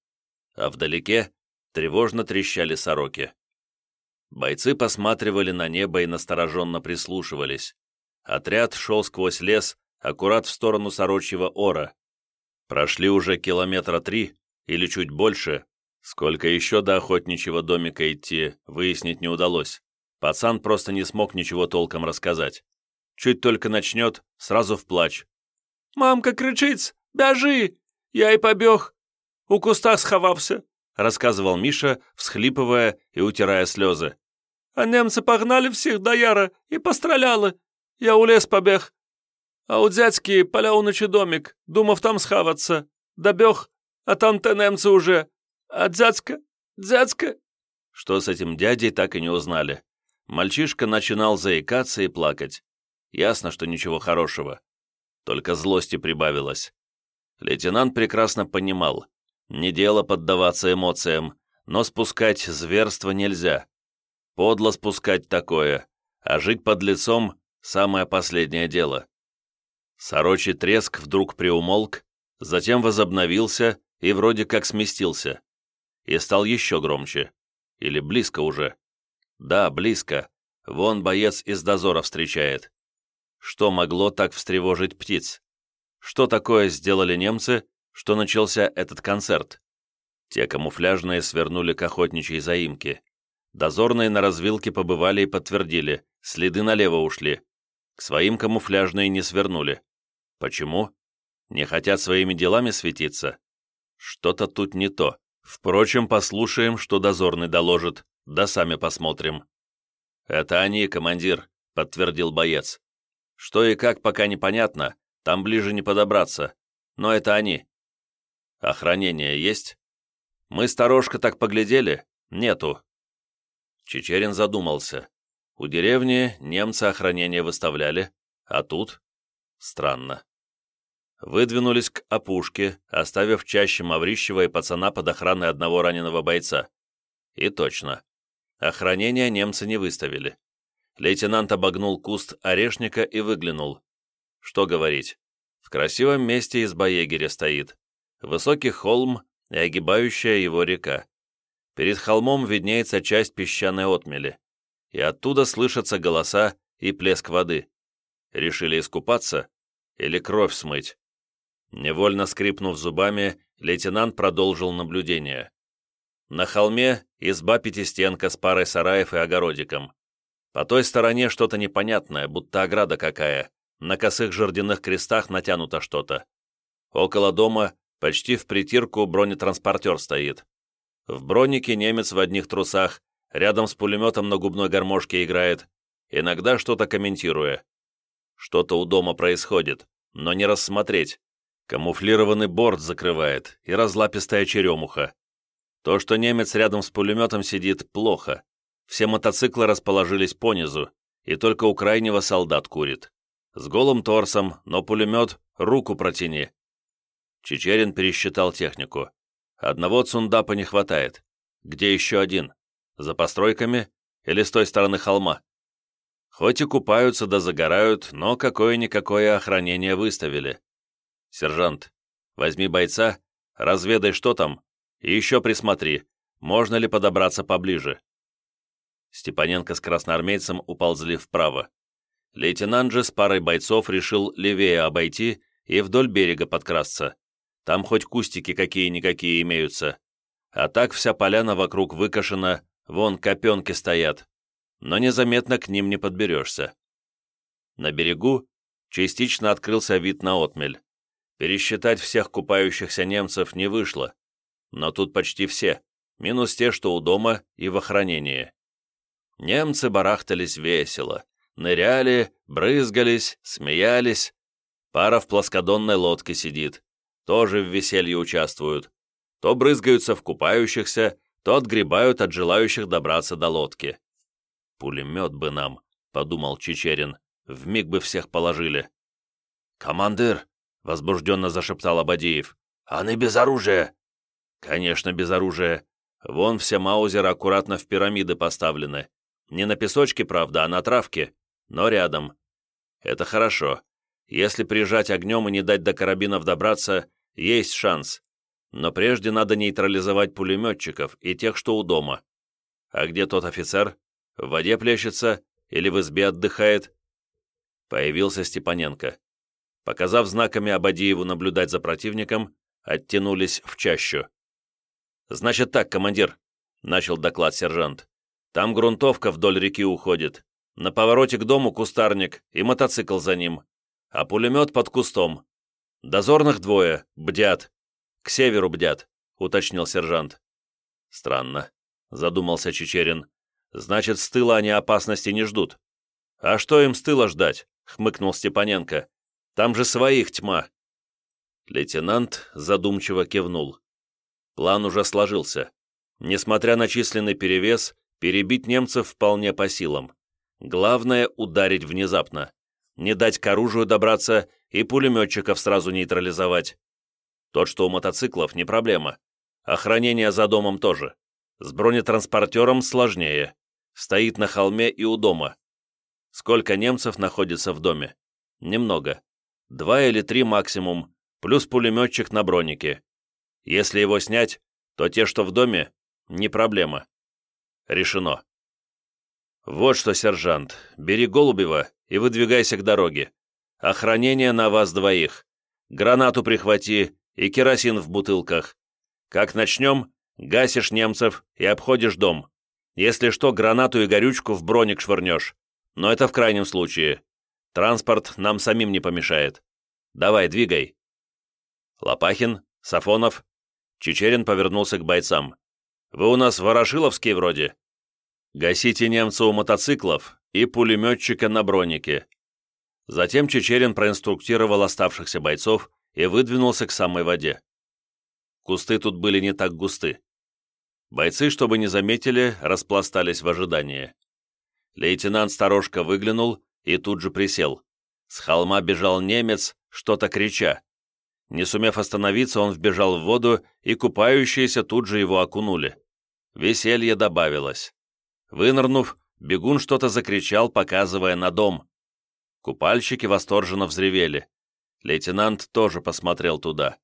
а вдалеке тревожно трещали сороки. Бойцы посматривали на небо и настороженно прислушивались. Отряд шел сквозь лес, аккурат в сторону сорочьего ора. Прошли уже километра три или чуть больше. Сколько еще до охотничьего домика идти, выяснить не удалось. Пацан просто не смог ничего толком рассказать. Чуть только начнет, сразу в плач. «Мамка кричит! Бежи! Я и побег! У куста сховався», — рассказывал Миша, всхлипывая и утирая слезы. «А немцы погнали всех до яра и постреляли. Я у лес побег. А у дядьки поляуночи домик, думав там схаваться. Добег, а там те немцы уже. А дядька, дядька...» Что с этим дядей, так и не узнали. Мальчишка начинал заикаться и плакать. Ясно, что ничего хорошего. Только злости прибавилось. Лейтенант прекрасно понимал, не дело поддаваться эмоциям, но спускать зверство нельзя. Подло спускать такое, а жить под лицом – самое последнее дело. Сорочий треск вдруг приумолк, затем возобновился и вроде как сместился. И стал еще громче. Или близко уже. Да, близко. Вон боец из дозора встречает. Что могло так встревожить птиц? Что такое сделали немцы, что начался этот концерт. Те камуфляжные свернули к охотничьей заимке. Дозорные на развилке побывали и подтвердили, следы налево ушли. К своим камуфляжные не свернули. Почему? Не хотят своими делами светиться? Что-то тут не то. Впрочем, послушаем, что дозорный доложит, да сами посмотрим. «Это они, командир», — подтвердил боец. «Что и как, пока непонятно, там ближе не подобраться. Но это они. Охранение есть? Мы сторожка так поглядели? Нету. Чечерин задумался. У деревни немцы охранение выставляли, а тут? Странно. Выдвинулись к опушке, оставив чаще Маврищева и пацана под охраной одного раненого бойца. И точно. Охранение немцы не выставили. Лейтенант обогнул куст орешника и выглянул. Что говорить? В красивом месте изба егеря стоит высокий холм и огибающая его река. Перед холмом виднеется часть песчаной отмели, и оттуда слышатся голоса и плеск воды. Решили искупаться или кровь смыть? Невольно скрипнув зубами, лейтенант продолжил наблюдение. На холме изба-пятистенка с парой сараев и огородиком. По той стороне что-то непонятное, будто ограда какая. На косых жердяных крестах натянуто что-то. Около дома Почти в притирку бронетранспортер стоит. В бронике немец в одних трусах, рядом с пулеметом на губной гармошке играет, иногда что-то комментируя. Что-то у дома происходит, но не рассмотреть. Камуфлированный борт закрывает и разлапистая черемуха. То, что немец рядом с пулеметом сидит, плохо. Все мотоциклы расположились понизу, и только у крайнего солдат курит. С голым торсом, но пулемет руку протяни. Чечерин пересчитал технику. Одного цундапа не хватает. Где еще один? За постройками или с той стороны холма? Хоть и купаются да загорают, но какое-никакое охранение выставили. Сержант, возьми бойца, разведай, что там, и еще присмотри, можно ли подобраться поближе. Степаненко с красноармейцем уползли вправо. Лейтенант же с парой бойцов решил левее обойти и вдоль берега подкрасться. Там хоть кустики какие-никакие имеются. А так вся поляна вокруг выкошена, вон копенки стоят. Но незаметно к ним не подберешься. На берегу частично открылся вид на отмель. Пересчитать всех купающихся немцев не вышло. Но тут почти все, минус те, что у дома и в охранении. Немцы барахтались весело, ныряли, брызгались, смеялись. Пара в плоскодонной лодке сидит, тоже в веселье участвуют. То брызгаются в купающихся, то отгребают от желающих добраться до лодки. «Пулемет бы нам», — подумал Чечерин, — «вмиг бы всех положили». «Командир!» — возбужденно зашептал Абадеев. «Они без оружия!» «Конечно, без оружия. Вон все маузеры аккуратно в пирамиды поставлены. Не на песочке, правда, а на травке, но рядом. Это хорошо. Если прижать огнем и не дать до карабинов добраться, есть шанс. Но прежде надо нейтрализовать пулеметчиков и тех, что у дома. А где тот офицер? В воде плещется или в избе отдыхает? Появился Степаненко. Показав знаками Абадиеву наблюдать за противником, оттянулись в чащу. «Значит так, командир», — начал доклад сержант. Там грунтовка вдоль реки уходит. На повороте к дому кустарник и мотоцикл за ним. А пулемет под кустом. Дозорных двое, бдят. К северу бдят, уточнил сержант. Странно, задумался Чечерин. Значит, с тыла они опасности не ждут. А что им с тыла ждать? хмыкнул Степаненко. Там же своих тьма. Лейтенант задумчиво кивнул. План уже сложился. Несмотря на численный перевес, Перебить немцев вполне по силам. Главное — ударить внезапно. Не дать к оружию добраться и пулеметчиков сразу нейтрализовать. Тот, что у мотоциклов, не проблема. Охранение за домом тоже. С бронетранспортером сложнее. Стоит на холме и у дома. Сколько немцев находится в доме? Немного. Два или три максимум, плюс пулеметчик на бронике. Если его снять, то те, что в доме, не проблема. Решено. Вот что, сержант, бери Голубева и выдвигайся к дороге. Охранение на вас двоих. Гранату прихвати и керосин в бутылках. Как начнем, гасишь немцев и обходишь дом. Если что, гранату и горючку в броник швырнешь. Но это в крайнем случае. Транспорт нам самим не помешает. Давай, двигай. Лопахин, Сафонов. Чечерин повернулся к бойцам. Вы у нас ворошиловские вроде. Гасите немца у мотоциклов и пулеметчика на бронике. Затем Чечерин проинструктировал оставшихся бойцов и выдвинулся к самой воде. Кусты тут были не так густы. Бойцы, чтобы не заметили, распластались в ожидании. Лейтенант Сторожка выглянул и тут же присел. С холма бежал немец, что-то крича. Не сумев остановиться, он вбежал в воду, и купающиеся тут же его окунули. Веселье добавилось. Вынырнув, бегун что-то закричал, показывая на дом. Купальщики восторженно взревели. Лейтенант тоже посмотрел туда.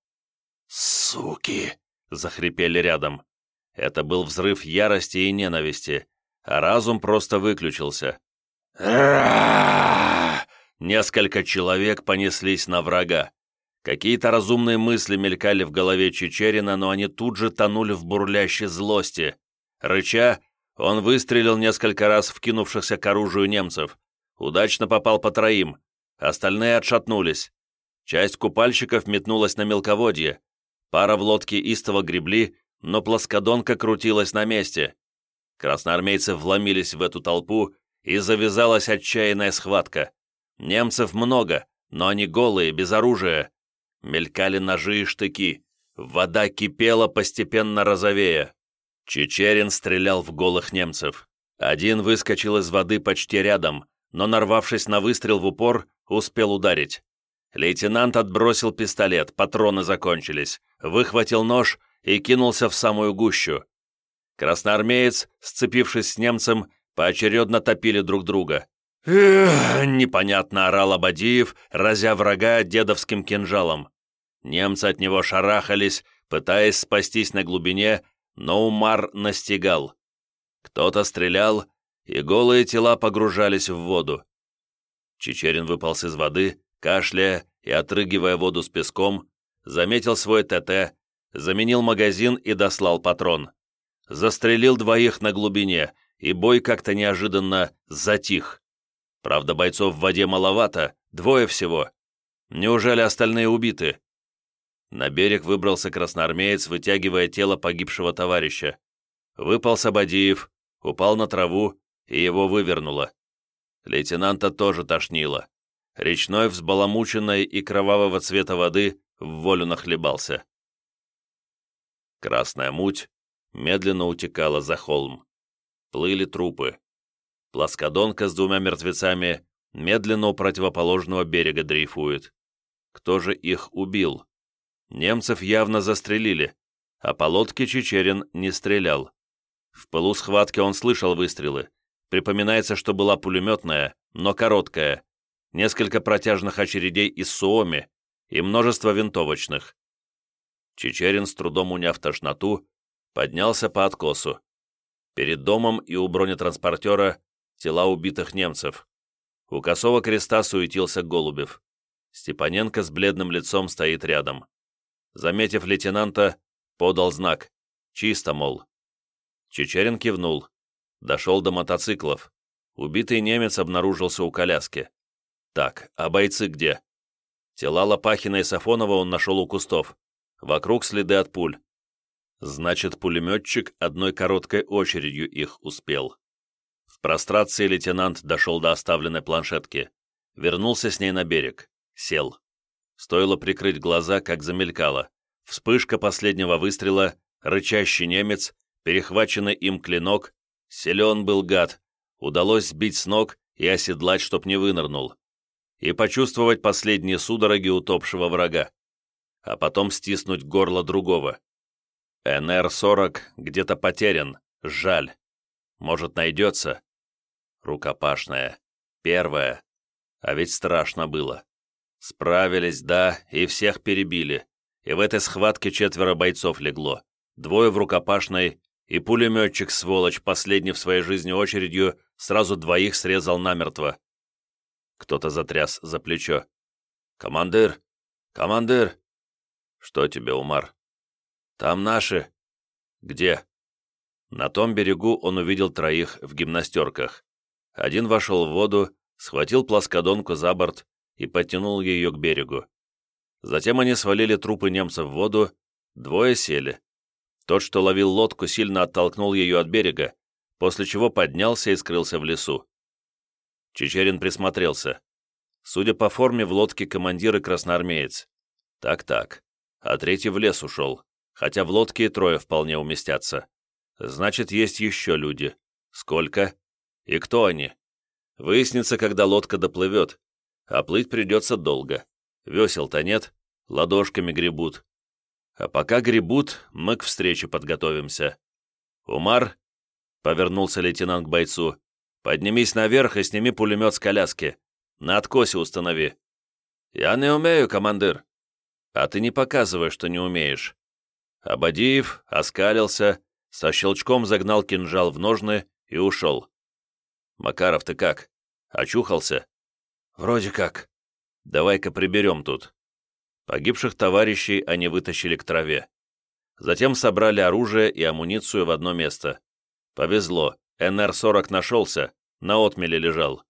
«Суки!» — захрипели рядом. Это был взрыв ярости и ненависти, а разум просто выключился. Несколько человек понеслись на врага. Какие-то разумные мысли мелькали в голове Чечерина, но они тут же тонули в бурлящей злости. Рыча, он выстрелил несколько раз вкинувшихся к оружию немцев. Удачно попал по троим. Остальные отшатнулись. Часть купальщиков метнулась на мелководье. Пара в лодке истово гребли, но плоскодонка крутилась на месте. Красноармейцы вломились в эту толпу, и завязалась отчаянная схватка. Немцев много, но они голые, без оружия. Мелькали ножи и штыки. Вода кипела, постепенно розовея. Чечерин стрелял в голых немцев. Один выскочил из воды почти рядом, но, нарвавшись на выстрел в упор, успел ударить. Лейтенант отбросил пистолет, патроны закончились, выхватил нож и кинулся в самую гущу. Красноармеец, сцепившись с немцем, поочередно топили друг друга. «Эх!» — непонятно орал Абадиев, разя врага дедовским кинжалом. Немцы от него шарахались, пытаясь спастись на глубине, но Умар настигал. Кто-то стрелял, и голые тела погружались в воду. Чечерин выполз из воды, кашляя и отрыгивая воду с песком, заметил свой ТТ, заменил магазин и дослал патрон. Застрелил двоих на глубине, и бой как-то неожиданно затих. Правда, бойцов в воде маловато, двое всего. Неужели остальные убиты? На берег выбрался красноармеец, вытягивая тело погибшего товарища. Выпал Сабадиев, упал на траву, и его вывернуло. Лейтенанта тоже тошнило. Речной, взбаламученной и кровавого цвета воды в волю нахлебался. Красная муть медленно утекала за холм. Плыли трупы. Плоскодонка с двумя мертвецами медленно у противоположного берега дрейфует. Кто же их убил? Немцев явно застрелили, а по лодке Чечерин не стрелял. В пылу схватки он слышал выстрелы. Припоминается, что была пулеметная, но короткая, несколько протяжных очередей из Суоми и множество винтовочных. Чечерин, с трудом уняв тошноту, поднялся по откосу. Перед домом и у бронетранспортера тела убитых немцев. У косого креста суетился Голубев. Степаненко с бледным лицом стоит рядом. Заметив лейтенанта, подал знак. Чисто, мол. Чечерин кивнул. Дошел до мотоциклов. Убитый немец обнаружился у коляски. Так, а бойцы где? Тела Лопахина и Сафонова он нашел у кустов. Вокруг следы от пуль. Значит, пулеметчик одной короткой очередью их успел. В прострации лейтенант дошел до оставленной планшетки. Вернулся с ней на берег. Сел. Стоило прикрыть глаза, как замелькало. Вспышка последнего выстрела, рычащий немец, перехваченный им клинок. Силен был гад. Удалось сбить с ног и оседлать, чтоб не вынырнул. И почувствовать последние судороги утопшего врага. А потом стиснуть горло другого. НР-40 где-то потерян. Жаль. Может, найдется? Рукопашная. Первая. А ведь страшно было. Справились, да, и всех перебили. И в этой схватке четверо бойцов легло. Двое в рукопашной, и пулеметчик, сволочь, последний в своей жизни очередью, сразу двоих срезал намертво. Кто-то затряс за плечо. «Командир! Командир!» «Что тебе, Умар?» «Там наши». «Где?» На том берегу он увидел троих в гимнастерках. Один вошел в воду, схватил плоскодонку за борт и подтянул ее к берегу. Затем они свалили трупы немцев в воду, двое сели. Тот, что ловил лодку, сильно оттолкнул ее от берега, после чего поднялся и скрылся в лесу. Чечерин присмотрелся. Судя по форме, в лодке командир и красноармеец. Так-так. А третий в лес ушел, хотя в лодке трое вполне уместятся. Значит, есть еще люди. Сколько? И кто они? Выяснится, когда лодка доплывет, а плыть придется долго. Весел-то нет, ладошками гребут. А пока гребут, мы к встрече подготовимся. «Умар», — повернулся лейтенант к бойцу, — «поднимись наверх и сними пулемет с коляски. На откосе установи». «Я не умею, командир». «А ты не показывай, что не умеешь». Абадиев оскалился, со щелчком загнал кинжал в ножны и ушел. «Макаров, ты как? Очухался?» «Вроде как. Давай-ка приберем тут». Погибших товарищей они вытащили к траве. Затем собрали оружие и амуницию в одно место. Повезло, НР-40 нашелся, на отмеле лежал.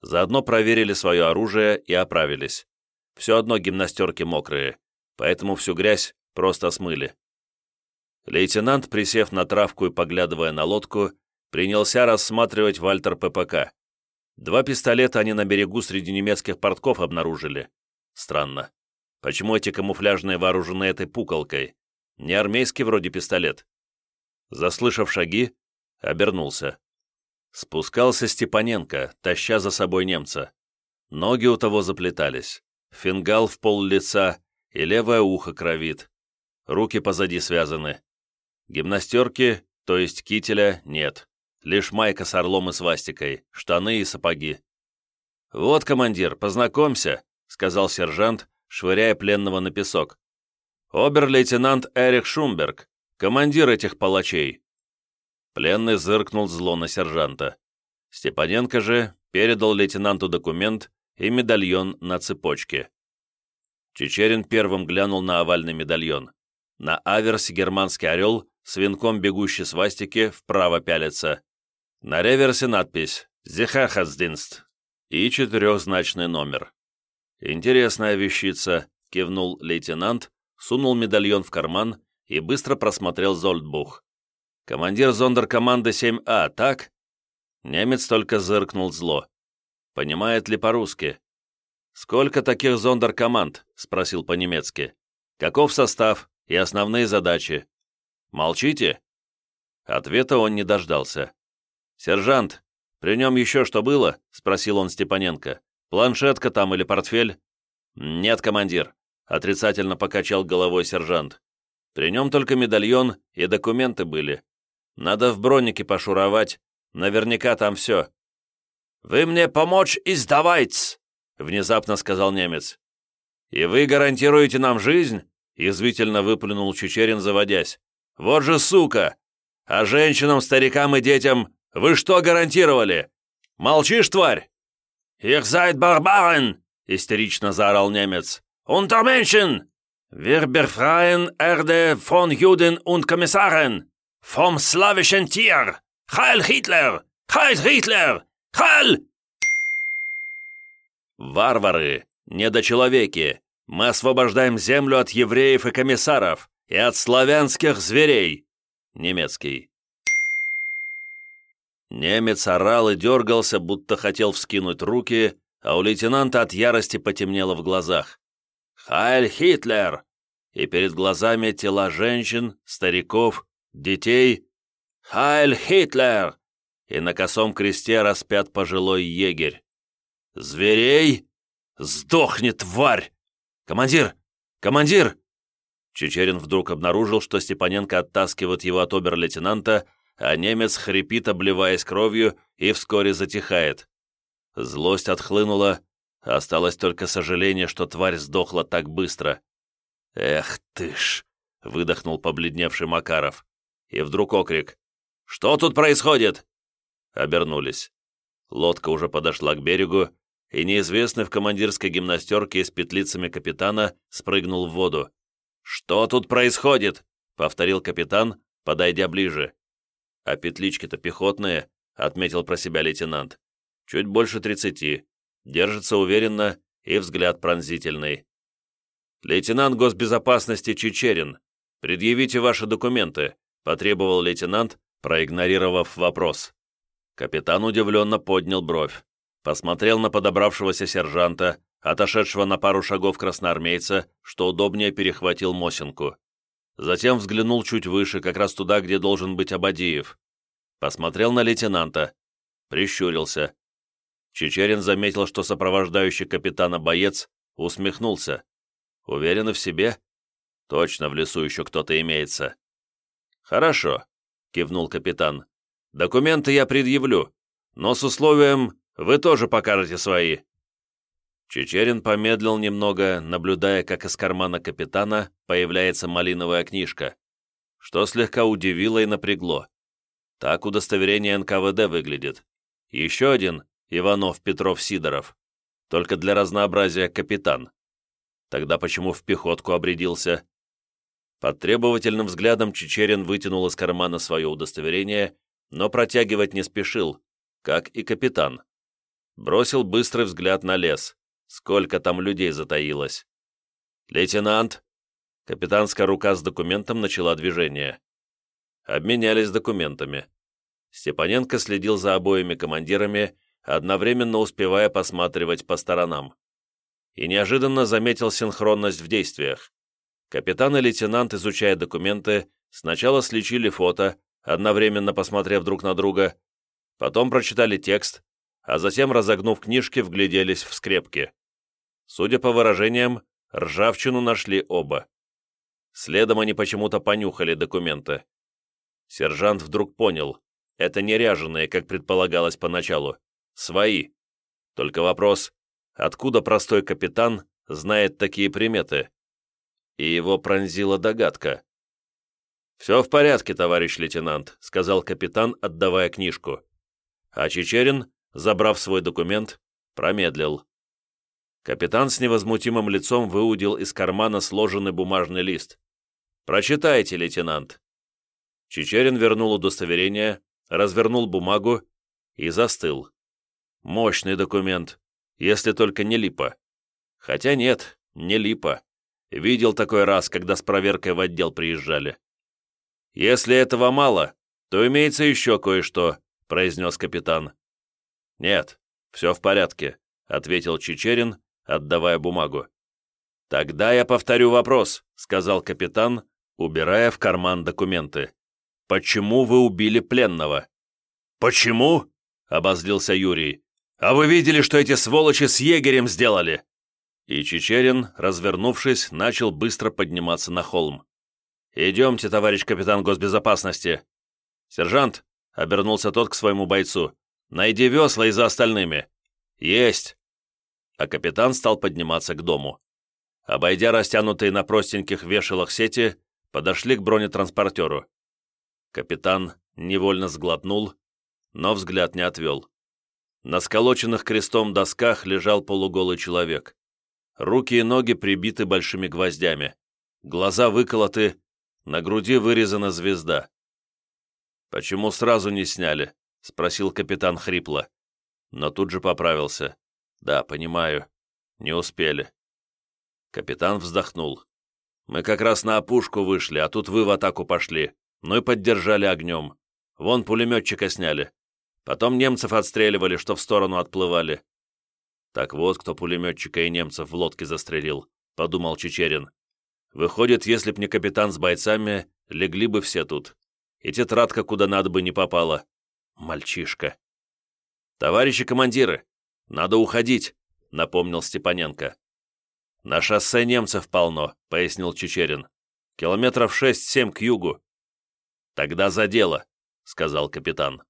Заодно проверили свое оружие и оправились. Все одно гимнастерки мокрые, поэтому всю грязь просто смыли. Лейтенант, присев на травку и поглядывая на лодку, принялся рассматривать Вальтер ППК. Два пистолета они на берегу среди немецких портков обнаружили. Странно. Почему эти камуфляжные вооружены этой пуколкой? Не армейский вроде пистолет. Заслышав шаги, обернулся. Спускался Степаненко, таща за собой немца. Ноги у того заплетались, фингал в пол лица и левое ухо кровит. Руки позади связаны. Гимнастерки, то есть кителя, нет. Лишь майка с орлом и свастикой, штаны и сапоги. «Вот, командир, познакомься», — сказал сержант, швыряя пленного на песок. «Обер-лейтенант Эрих Шумберг, командир этих палачей». Пленный зыркнул зло на сержанта. Степаненко же передал лейтенанту документ и медальон на цепочке. Чечерин первым глянул на овальный медальон. На аверсе германский орел с венком бегущей свастики вправо пялится. На реверсе надпись «Зехахасдинст» и четырехзначный номер. «Интересная вещица», — кивнул лейтенант, сунул медальон в карман и быстро просмотрел Зольдбух. «Командир зондеркоманды 7А, так?» Немец только зыркнул зло. «Понимает ли по-русски?» «Сколько таких зондеркоманд?» — спросил по-немецки. «Каков состав и основные задачи?» «Молчите?» Ответа он не дождался. «Сержант, при нем еще что было?» — спросил он Степаненко. «Планшетка там или портфель?» «Нет, командир», — отрицательно покачал головой сержант. «При нем только медальон и документы были. Надо в бронике пошуровать, наверняка там все». «Вы мне помочь и сдавайтесь!» — внезапно сказал немец. «И вы гарантируете нам жизнь?» — язвительно выплюнул Чечерин, заводясь. «Вот же сука! А женщинам, старикам и детям вы что гарантировали? Молчишь, тварь?» «Их seid Barbaren!» — истерично заорал немец. «Untermenschen! Wir befreien Erde von Juden und Kommissaren! Vom slawischen Tier! Heil Hitler! Heil Hitler! Heil!» «Варвары! Недочеловеки! Мы освобождаем землю от евреев и комиссаров и от славянских зверей!» Немецкий. Немец орал и дергался, будто хотел вскинуть руки, а у лейтенанта от ярости потемнело в глазах. «Heil Hitler!» И перед глазами тела женщин, стариков, детей. «Heil Hitler!» И на косом кресте распят пожилой егерь. «Зверей? Сдохни, тварь! Командир! Командир!» Чечерин вдруг обнаружил, что Степаненко оттаскивает его от обер-лейтенанта, а немец хрипит, обливаясь кровью, и вскоре затихает. Злость отхлынула, осталось только сожаление, что тварь сдохла так быстро. «Эх ты ж!» — выдохнул побледневший Макаров. И вдруг окрик. «Что тут происходит?» Обернулись. Лодка уже подошла к берегу, и неизвестный в командирской гимнастерке с петлицами капитана спрыгнул в воду. «Что тут происходит?» — повторил капитан, подойдя ближе. «А петлички-то пехотные», — отметил про себя лейтенант. «Чуть больше тридцати. Держится уверенно и взгляд пронзительный». «Лейтенант госбезопасности Чечерин, предъявите ваши документы», — потребовал лейтенант, проигнорировав вопрос. Капитан удивленно поднял бровь, посмотрел на подобравшегося сержанта, отошедшего на пару шагов красноармейца, что удобнее перехватил Мосинку. Затем взглянул чуть выше, как раз туда, где должен быть Абадиев. Посмотрел на лейтенанта. Прищурился. Чечерин заметил, что сопровождающий капитана боец усмехнулся. Уверены в себе? Точно в лесу еще кто-то имеется. Хорошо, кивнул капитан. Документы я предъявлю, но с условием вы тоже покажете свои. Чечерин помедлил немного, наблюдая, как из кармана капитана появляется малиновая книжка, что слегка удивило и напрягло. Так удостоверение НКВД выглядит. Еще один Иванов, Петров, Сидоров. Только для разнообразия капитан. Тогда почему в пехотку обрядился? Под требовательным взглядом Чечерин вытянул из кармана свое удостоверение, но протягивать не спешил, как и капитан. Бросил быстрый взгляд на лес. Сколько там людей затаилось? «Лейтенант!» Капитанская рука с документом начала движение. Обменялись документами. Степаненко следил за обоими командирами, одновременно успевая посматривать по сторонам. И неожиданно заметил синхронность в действиях. Капитан и лейтенант, изучая документы, сначала сличили фото, одновременно посмотрев друг на друга, Потом прочитали текст, а затем, разогнув книжки, вгляделись в скрепки. Судя по выражениям, ржавчину нашли оба. Следом они почему-то понюхали документы. Сержант вдруг понял, это не ряженые, как предполагалось поначалу. Свои. Только вопрос, откуда простой капитан знает такие приметы? И его пронзила догадка. «Все в порядке, товарищ лейтенант», — сказал капитан, отдавая книжку. А Чечерин, забрав свой документ, промедлил. Капитан с невозмутимым лицом выудил из кармана сложенный бумажный лист. «Прочитайте, лейтенант». Чечерин вернул удостоверение, развернул бумагу и застыл. Мощный документ, если только не липа. Хотя нет, не липа. Видел такой раз, когда с проверкой в отдел приезжали. «Если этого мало, то имеется еще кое-что», — произнес капитан. «Нет, все в порядке», — ответил Чечерин, отдавая бумагу. «Тогда я повторю вопрос», — сказал капитан, убирая в карман документы. «Почему вы убили пленного?» «Почему?» — обозлился Юрий. «А вы видели, что эти сволочи с егерем сделали?» И Чечерин, развернувшись, начал быстро подниматься на холм. «Идемте, товарищ капитан госбезопасности!» «Сержант!» — обернулся тот к своему бойцу. «Найди весла и за остальными!» «Есть!» А капитан стал подниматься к дому. Обойдя растянутые на простеньких вешалах сети, подошли к бронетранспортеру. Капитан невольно сглотнул, но взгляд не отвел. На сколоченных крестом досках лежал полуголый человек. Руки и ноги прибиты большими гвоздями. Глаза выколоты, на груди вырезана звезда. «Почему сразу не сняли?» — спросил капитан хрипло. Но тут же поправился. «Да, понимаю. Не успели». Капитан вздохнул. «Мы как раз на опушку вышли, а тут вы в атаку пошли. Ну и поддержали огнем. Вон пулеметчика сняли. Потом немцев отстреливали, что в сторону отплывали. Так вот, кто пулеметчика и немцев в лодке застрелил, подумал Чечерин. Выходит, если б не капитан с бойцами, легли бы все тут. И тетрадка куда надо бы не попала. Мальчишка. «Товарищи командиры, надо уходить», — напомнил Степаненко. «На шоссе немцев полно», — пояснил Чечерин. «Километров шесть-семь к югу». «Тогда за дело», — сказал капитан.